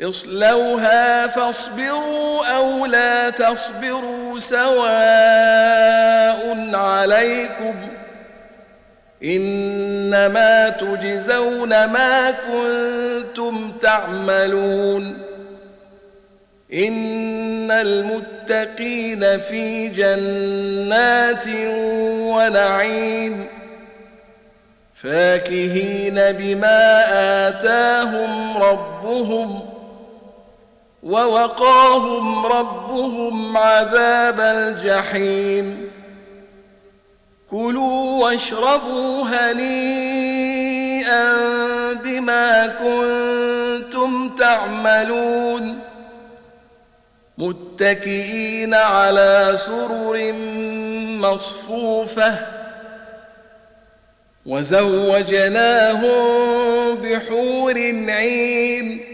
اصلوها فاصبروا أو لا تصبروا سواء عليكم إنما تجزون ما كنتم تعملون إن المتقين في جنات ونعيم فاكهين بما آتاهم ربهم ووقاهم ربهم عذاب الجحيم. كلوا واشربوا هنيئا بما كنتم تعملون. متكئين على سرر مصفوفة. وزوجناهم بحور عين.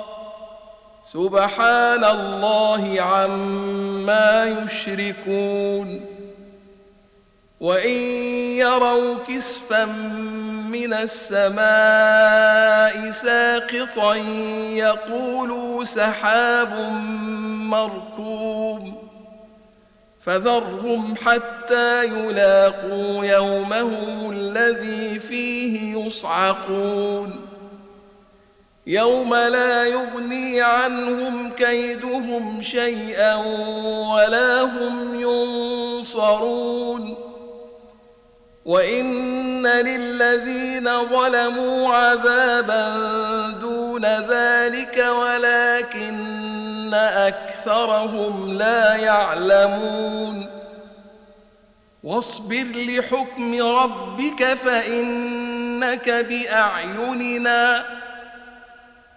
سبحان الله عما يشركون وإن يروا كسفا من السماء ساقطا يقولوا سحاب مركوم فذرهم حتى يلاقوا يومهم الذي فيه يصعقون يوم لا يغني عنهم كيدهم شيئا ولا هم ينصرون. وإن للذين ظلموا عذابا دون ذلك ولكن أكثرهم لا يعلمون. واصبر لحكم ربك فإنك بأعيننا.